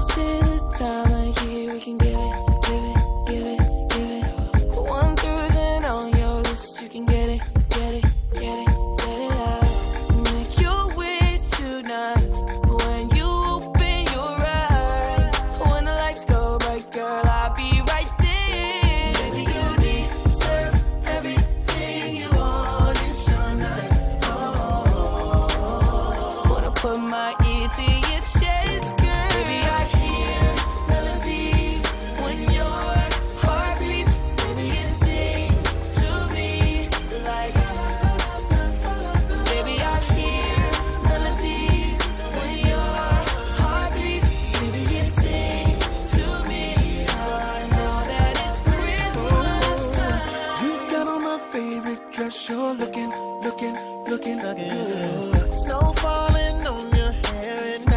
promises. Cause you're looking, looking, looking, looking good. Snow falling on your hair and